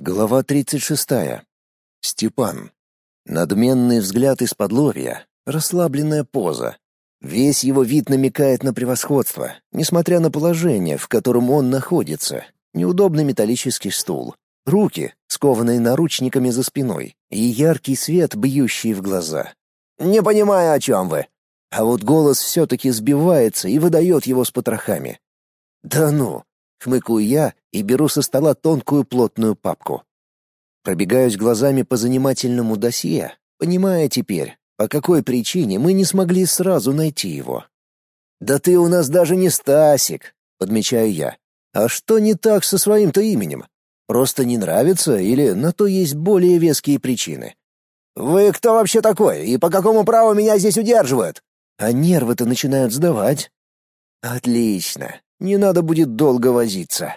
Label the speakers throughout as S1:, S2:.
S1: Глава 36. Степан. Надменный взгляд из-под лобья, расслабленная поза. Весь его вид намекает на превосходство, несмотря на положение, в котором он находится. Неудобный металлический стул, руки, скованные наручниками за спиной, и яркий свет, бьющий в глаза. «Не понимаю, о чем вы!» А вот голос все-таки сбивается и выдает его с потрохами. «Да ну, Хмыкаю я и беру со стола тонкую плотную папку. Пробегаюсь глазами по занимательному досье, понимая теперь, по какой причине мы не смогли сразу найти его. «Да ты у нас даже не Стасик», — подмечаю я. «А что не так со своим-то именем? Просто не нравится или на то есть более веские причины?» «Вы кто вообще такой и по какому праву меня здесь удерживают?» А нервы-то начинают сдавать. «Отлично. Не надо будет долго возиться.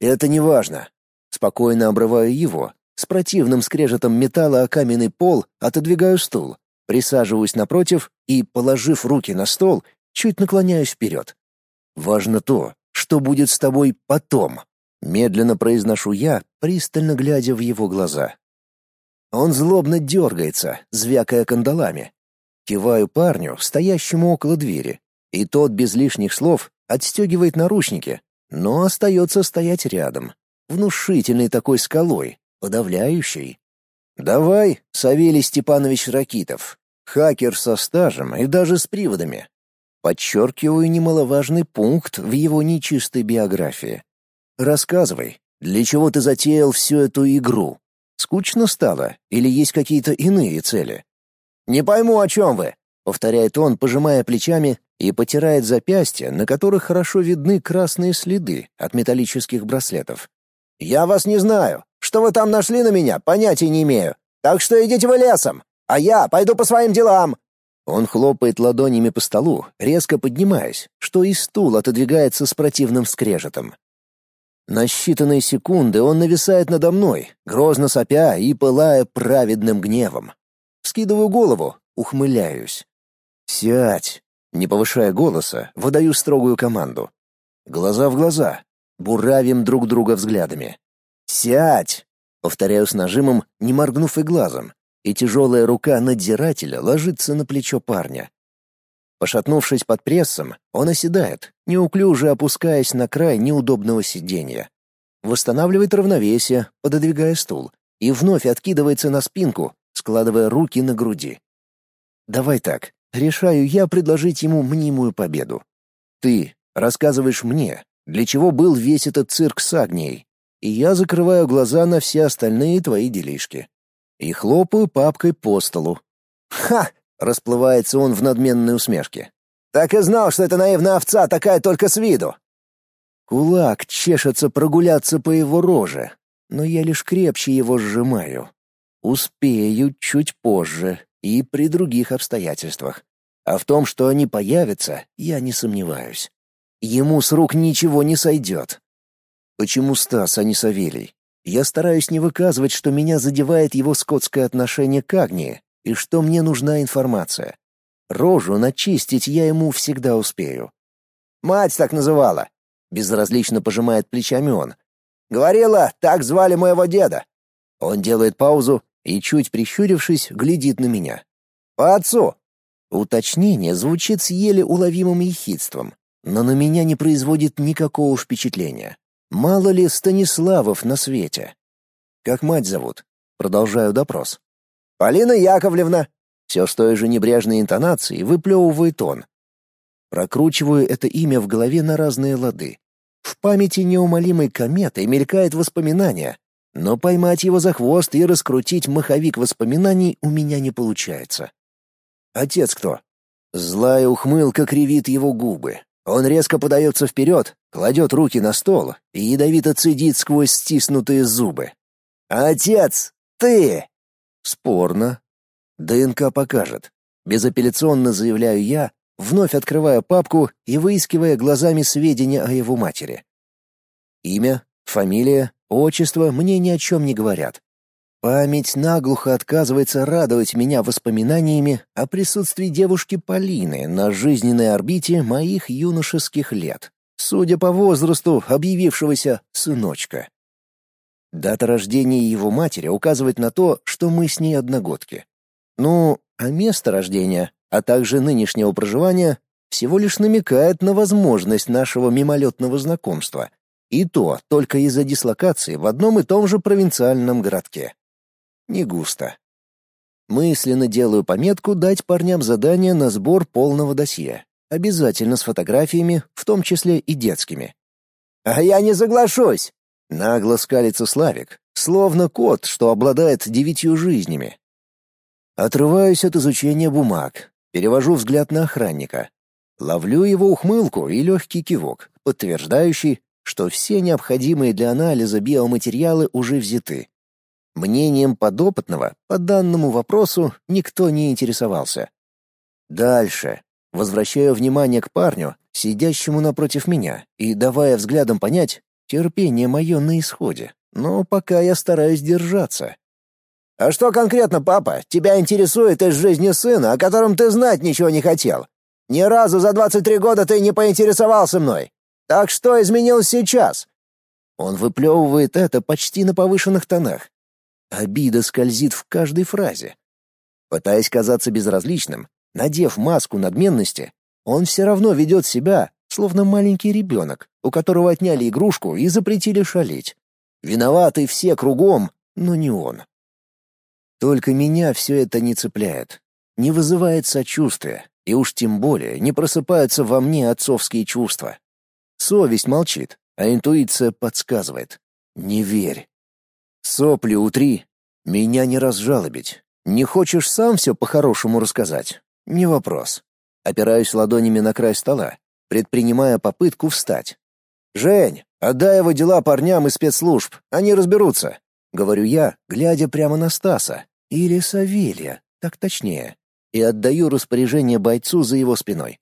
S1: Это не важно. Спокойно обрываю его, с противным скрежетом металла о каменный пол отодвигаю стул, присаживаюсь напротив и, положив руки на стол, чуть наклоняюсь вперед. Важно то, что будет с тобой потом. Медленно произношу я, пристально глядя в его глаза. Он злобно дергается, звякая кандалами. Киваю парню, стоящему около двери, и тот без лишних слов отстегивает наручники, но остается стоять рядом, внушительной такой скалой, подавляющей. «Давай, Савелий Степанович Ракитов, хакер со стажем и даже с приводами». Подчеркиваю немаловажный пункт в его нечистой биографии. «Рассказывай, для чего ты затеял всю эту игру? Скучно стало или есть какие-то иные цели?» «Не пойму, о чем вы», — повторяет он, пожимая плечами и потирает запястья, на которых хорошо видны красные следы от металлических браслетов. «Я вас не знаю. Что вы там нашли на меня, понятия не имею. Так что идите вы лесом, а я пойду по своим делам». Он хлопает ладонями по столу, резко поднимаясь, что и стул отодвигается с противным скрежетом. На считанные секунды он нависает надо мной, грозно сопя и пылая праведным гневом. Скидываю голову, ухмыляюсь. «Сядь!» Не повышая голоса, выдаю строгую команду. Глаза в глаза, буравим друг друга взглядами. «Сядь!» — повторяю с нажимом, не моргнув и глазом, и тяжелая рука надзирателя ложится на плечо парня. Пошатнувшись под прессом, он оседает, неуклюже опускаясь на край неудобного сиденья. Восстанавливает равновесие, пододвигая стул, и вновь откидывается на спинку, складывая руки на груди. «Давай так, решаю я предложить ему мнимую победу. Ты рассказываешь мне, для чего был весь этот цирк с Агнией, и я закрываю глаза на все остальные твои делишки. И хлопаю папкой по столу. «Ха!» — расплывается он в надменной усмешке. «Так и знал, что эта наивная овца такая только с виду!» Кулак чешется прогуляться по его роже, но я лишь крепче его сжимаю. Успею чуть позже, и при других обстоятельствах. А в том, что они появятся, я не сомневаюсь. Ему с рук ничего не сойдет. Почему Стас, а не Савелий? Я стараюсь не выказывать, что меня задевает его скотское отношение к Агнии и что мне нужна информация. Рожу начистить я ему всегда успею. «Мать так называла», — безразлично пожимает плечами он. «Говорила, так звали моего деда». Он делает паузу, и, чуть прищурившись, глядит на меня. «По отцу!» Уточнение звучит с еле уловимым ехидством, но на меня не производит никакого впечатления. Мало ли Станиславов на свете. «Как мать зовут?» Продолжаю допрос. «Полина Яковлевна!» Все с той же небрежной интонацией выплевывает он. Прокручиваю это имя в голове на разные лады. В памяти неумолимой кометой мелькает воспоминание, но поймать его за хвост и раскрутить маховик воспоминаний у меня не получается. Отец кто? Злая ухмылка кривит его губы. Он резко подается вперед, кладет руки на стол и ядовито цедит сквозь стиснутые зубы. «Отец! Ты!» Спорно. ДНК покажет. Безапелляционно заявляю я, вновь открывая папку и выискивая глазами сведения о его матери. Имя, фамилия, Отчество мне ни о чем не говорят. Память наглухо отказывается радовать меня воспоминаниями о присутствии девушки Полины на жизненной орбите моих юношеских лет, судя по возрасту объявившегося сыночка. Дата рождения его матери указывает на то, что мы с ней одногодки. Ну, а место рождения, а также нынешнего проживания всего лишь намекает на возможность нашего мимолетного знакомства. И то только из-за дислокации в одном и том же провинциальном городке. Не густо. Мысленно делаю пометку дать парням задание на сбор полного досье. Обязательно с фотографиями, в том числе и детскими. «А я не соглашусь!» Нагло скалится Славик, словно кот, что обладает девятью жизнями. Отрываюсь от изучения бумаг, перевожу взгляд на охранника. Ловлю его ухмылку и легкий кивок, подтверждающий, что все необходимые для анализа биоматериалы уже взяты. Мнением подопытного по данному вопросу никто не интересовался. Дальше. Возвращаю внимание к парню, сидящему напротив меня, и давая взглядом понять, терпение мое на исходе, но пока я стараюсь держаться. «А что конкретно, папа, тебя интересует из жизни сына, о котором ты знать ничего не хотел? Ни разу за 23 года ты не поинтересовался мной. Так что изменилось сейчас?» Он выплевывает это почти на повышенных тонах. Обида скользит в каждой фразе. Пытаясь казаться безразличным, надев маску надменности, он все равно ведет себя, словно маленький ребенок, у которого отняли игрушку и запретили шалить. Виноваты все кругом, но не он. Только меня все это не цепляет, не вызывает сочувствия, и уж тем более не просыпаются во мне отцовские чувства. Совесть молчит, а интуиция подсказывает. Не верь. Сопли утри. Меня не разжалобить. Не хочешь сам все по-хорошему рассказать? Не вопрос. Опираюсь ладонями на край стола, предпринимая попытку встать. «Жень, отдай его дела парням из спецслужб, они разберутся», — говорю я, глядя прямо на Стаса. Или Савелия, так точнее и отдаю распоряжение бойцу за его спиной.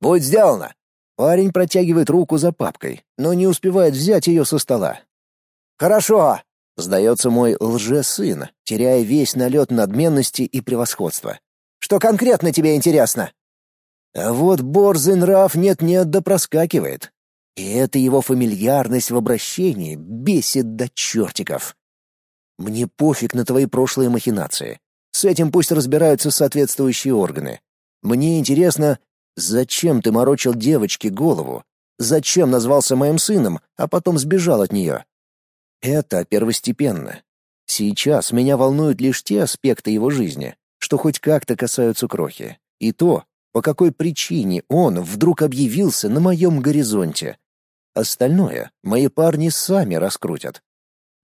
S1: «Будет сделано!» Парень протягивает руку за папкой, но не успевает взять ее со стола. «Хорошо!» — сдается мой лже-сын, теряя весь налет надменности и превосходства. «Что конкретно тебе интересно?» А вот борзый нрав нет-нет да проскакивает. И эта его фамильярность в обращении бесит до чертиков. Мне пофиг на твои прошлые махинации. С этим пусть разбираются соответствующие органы. Мне интересно, зачем ты морочил девочке голову? Зачем назвался моим сыном, а потом сбежал от нее? Это первостепенно. Сейчас меня волнуют лишь те аспекты его жизни, что хоть как-то касаются крохи. И то, по какой причине он вдруг объявился на моем горизонте. Остальное мои парни сами раскрутят.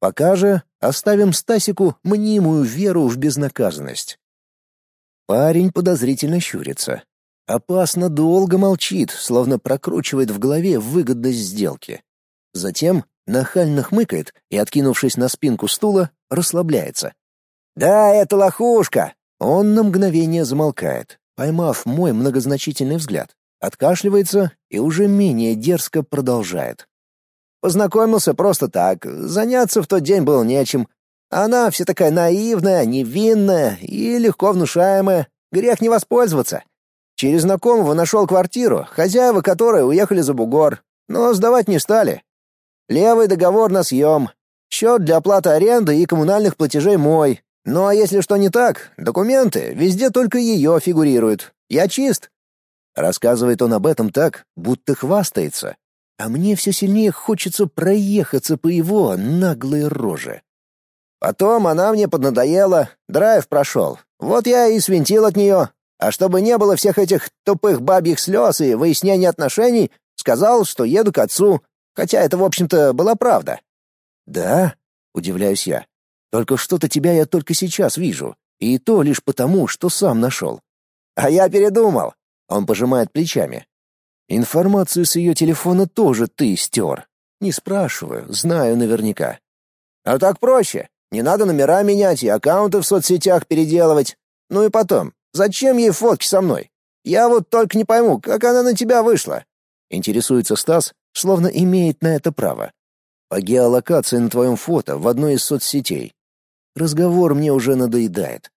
S1: Пока же оставим Стасику мнимую веру в безнаказанность. Парень подозрительно щурится. Опасно долго молчит, словно прокручивает в голове выгодность сделки. Затем нахально хмыкает и, откинувшись на спинку стула, расслабляется. «Да, это лохушка!» Он на мгновение замолкает, поймав мой многозначительный взгляд, откашливается и уже менее дерзко продолжает. Познакомился просто так, заняться в тот день было нечем. Она вся такая наивная, невинная и легко внушаемая. Грех не воспользоваться. Через знакомого нашел квартиру, хозяева которой уехали за бугор, но сдавать не стали. Левый договор на съем. Счет для оплаты аренды и коммунальных платежей мой. Ну а если что не так, документы везде только ее фигурируют. Я чист. Рассказывает он об этом так, будто хвастается, а мне все сильнее хочется проехаться по его наглой роже. Потом она мне поднадоела, драйв прошел. Вот я и свинтил от нее. А чтобы не было всех этих тупых бабьих слез и выяснения отношений, сказал, что еду к отцу, хотя это, в общем-то, была правда. «Да?» — удивляюсь я. «Только что-то тебя я только сейчас вижу, и то лишь потому, что сам нашел». «А я передумал», — он пожимает плечами. Информацию с ее телефона тоже ты стер. Не спрашиваю, знаю наверняка. А так проще. Не надо номера менять и аккаунты в соцсетях переделывать. Ну и потом, зачем ей фотки со мной? Я вот только не пойму, как она на тебя вышла. Интересуется Стас, словно имеет на это право. По геолокации на твоем фото в одной из соцсетей. Разговор мне уже надоедает.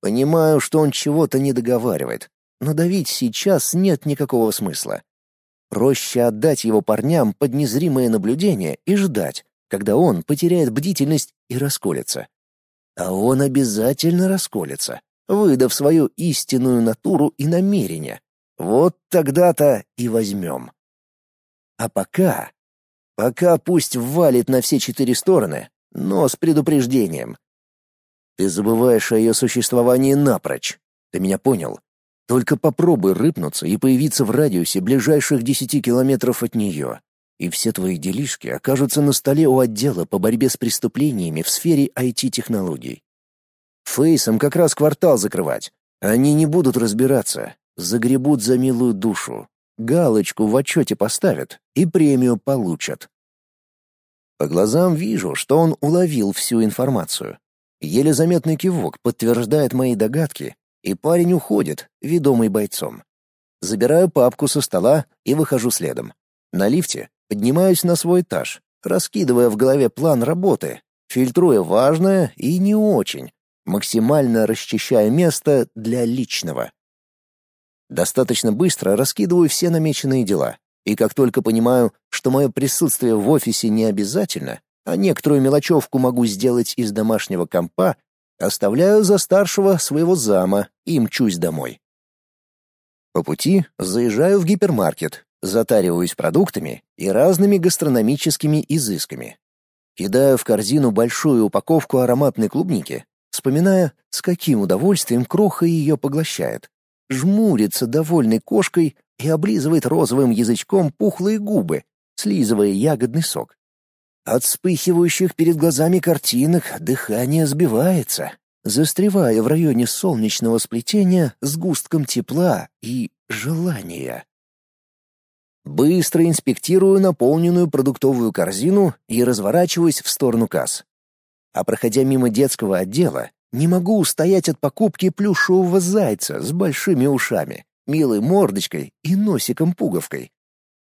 S1: Понимаю, что он чего-то не договаривает, но давить сейчас нет никакого смысла. Проще отдать его парням под незримое наблюдение и ждать, когда он потеряет бдительность и расколется. А он обязательно расколется, выдав свою истинную натуру и намерение. Вот тогда-то и возьмем. А пока... Пока пусть валит на все четыре стороны, но с предупреждением. Ты забываешь о ее существовании напрочь. Ты меня понял? Только попробуй рыпнуться и появиться в радиусе ближайших десяти километров от нее, и все твои делишки окажутся на столе у отдела по борьбе с преступлениями в сфере IT-технологий. Фейсом как раз квартал закрывать. Они не будут разбираться, загребут за милую душу, галочку в отчете поставят и премию получат. По глазам вижу, что он уловил всю информацию. Еле заметный кивок подтверждает мои догадки, и парень уходит, ведомый бойцом. Забираю папку со стола и выхожу следом. На лифте поднимаюсь на свой этаж, раскидывая в голове план работы, фильтруя важное и не очень, максимально расчищая место для личного. Достаточно быстро раскидываю все намеченные дела, и как только понимаю, что мое присутствие в офисе не обязательно, а некоторую мелочевку могу сделать из домашнего компа, оставляю за старшего своего зама и мчусь домой. По пути заезжаю в гипермаркет, затариваюсь продуктами и разными гастрономическими изысками. Кидаю в корзину большую упаковку ароматной клубники, вспоминая, с каким удовольствием кроха ее поглощает жмурится довольной кошкой и облизывает розовым язычком пухлые губы, слизывая ягодный сок. От вспыхивающих перед глазами картинок дыхание сбивается, застревая в районе солнечного сплетения с густком тепла и желания. Быстро инспектирую наполненную продуктовую корзину и разворачиваюсь в сторону касс. А проходя мимо детского отдела, не могу устоять от покупки плюшевого зайца с большими ушами, милой мордочкой и носиком-пуговкой.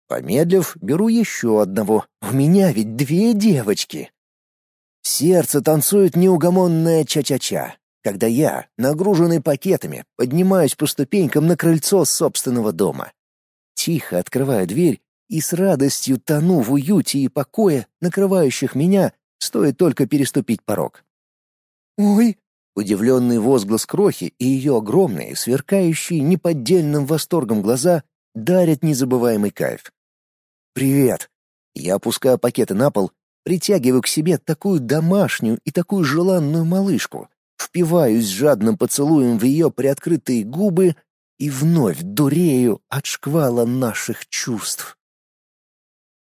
S1: Помедлив, беру еще одного. У меня ведь две девочки. Сердце танцует неугомонное ча-ча-ча, когда я, нагруженный пакетами, поднимаюсь по ступенькам на крыльцо собственного дома. Тихо открываю дверь и с радостью тону в уюте и покое, накрывающих меня, стоит только переступить порог. «Ой, Удивленный возглас крохи и ее огромные, сверкающие неподдельным восторгом глаза дарят незабываемый кайф. «Привет!» Я опускаю пакеты на пол, притягиваю к себе такую домашнюю и такую желанную малышку, впиваюсь жадным поцелуем в ее приоткрытые губы и вновь дурею от шквала наших чувств.